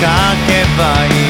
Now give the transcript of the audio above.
かけばいい